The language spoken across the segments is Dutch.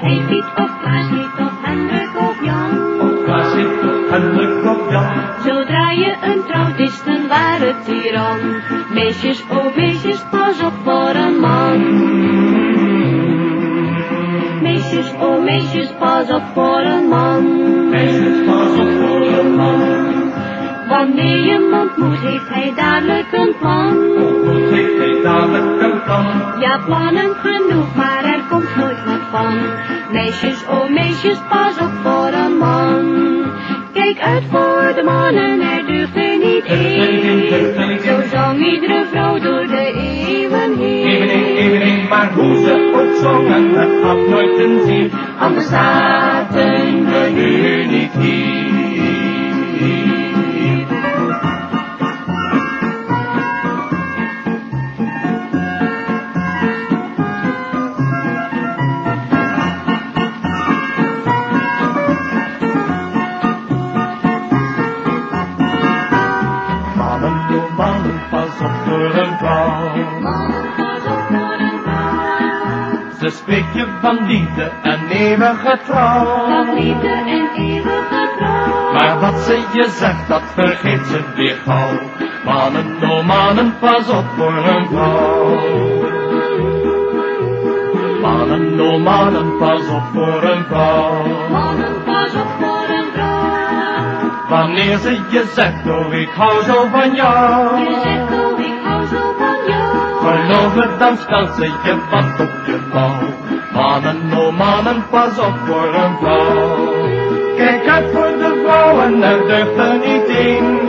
Hij ziet op of op Hendrik of Jan. Op Klaas, of Hendrik of Jan. Zodra je een trouwt, is een ware tiran. Meisjes, oh meisjes, pas op voor een man. Meisjes, oh meisjes, pas op voor een man. Meisjes, pas op voor een man. Wanneer je man moet heeft hij dadelijk een plan. Moet heeft hij dadelijk een plan. Ja, plannen genoeg, maar er komt nooit wat van. Meisjes, oh meisjes, pas op voor een man. Kijk uit voor de mannen, er deugt er niet één. Zo zong iedere vrouw door de eeuwen Evening, heen. evening, maar hoe ze ook zongen, het had nooit een zin. Anders zaten we nu niet hier. Op voor een vrouw. Mannen, pas op voor een vrouw. Ze spreekt je van liefde en eeuwige trouw. Van liefde en eeuwige trouw. Maar wat ze je zegt, dat vergeet ze weer gauw. Mannen, oh mannen, pas op voor een vrouw. Mannen, oh mannen, pas op voor een vrouw. Wanneer ze je zegt, oh ik hou zo van jou. Je zegt, oh ik hou zo van jou. Geloof me, dan stelt ze je wat op je mouw. Mannen, oh mannen, pas op voor een vrouw. Kijk uit voor de vrouwen, er deugt er niet één.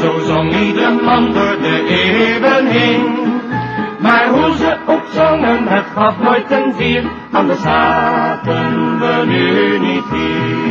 Zo zong ieder man door de eeuwen heen. Maar hoe ze ook zongen, het gaf nooit een zier. Anders zaten we nu niet hier.